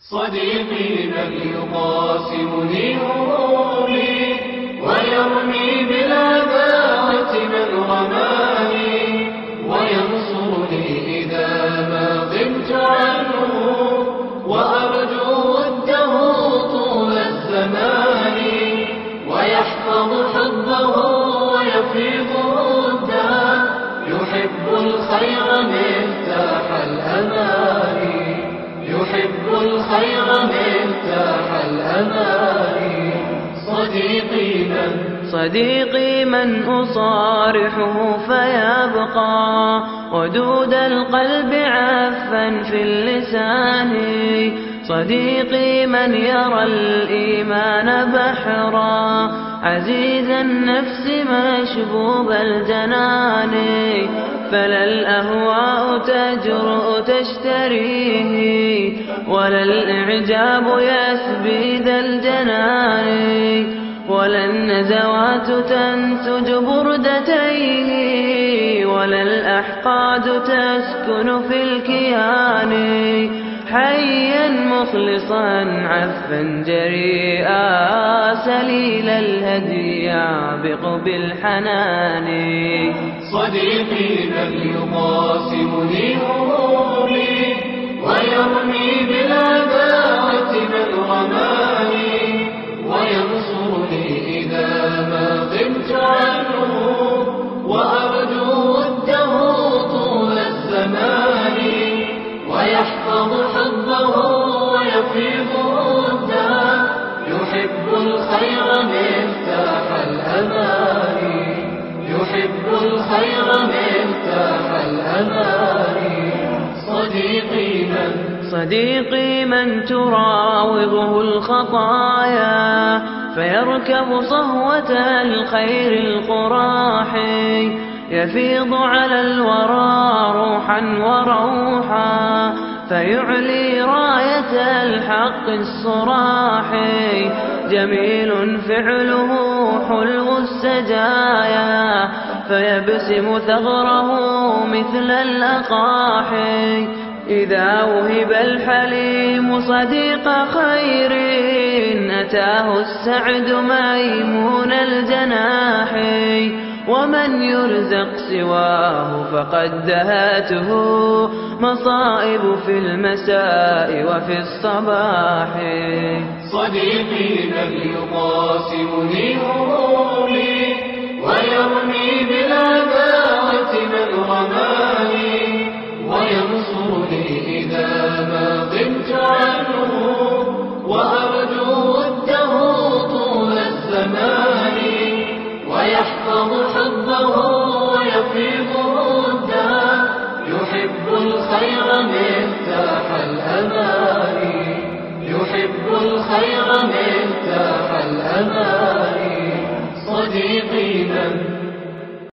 صديقي من يقاسمني همومي ويرمي بالعداوة من رماني وينصرني إذا ما غبت عنه وأرجو وده طول الزمان ويحفظ حبه ويفيض وده يحب الخير مفتاح الأمان الخير مفتاح الأمان صديقي من صديقي من أصارحه فيبقى. ودود القلب عفا في اللسان. صديقي من يرى الإيمان بحرا. عزيز النفس مشبوب الجنان فلا الأهواء تجرؤ تشتريه ولا الإعجاب يسبي ذا الجنان ولا النزوات تنسج بردتيه ولا الأحقاد تسكن في الكيان. حيا مخلصا عفا جريئا سليل الهدي يعبق بالحنان. صديقي من يقاسمني همومي ويرمي بالعداوة من رماني ويحفظ حبه ويفيض وده يحب الخير مفتاح الأمان. يحب الخير مفتاح الأمان. صديقي من صديقي من تراوغه الخطايا فيركب صهوة الخير القراحي. يفيض على الورى روحا وروحا فيعلي راية الحق الصراحي جميل فعله حلو السجايا فيبسم ثغره مثل الأقاحي إذا وهب الحليم صديق خير أتاه السعد ميمون الجناح. ومن يرزق سواه فقد دهاته مصائب في المساء وفي الصباح. صديقي من يقاسمني همومي مفتاح الأمان يحب الخير مفتاح الأمان صديقي من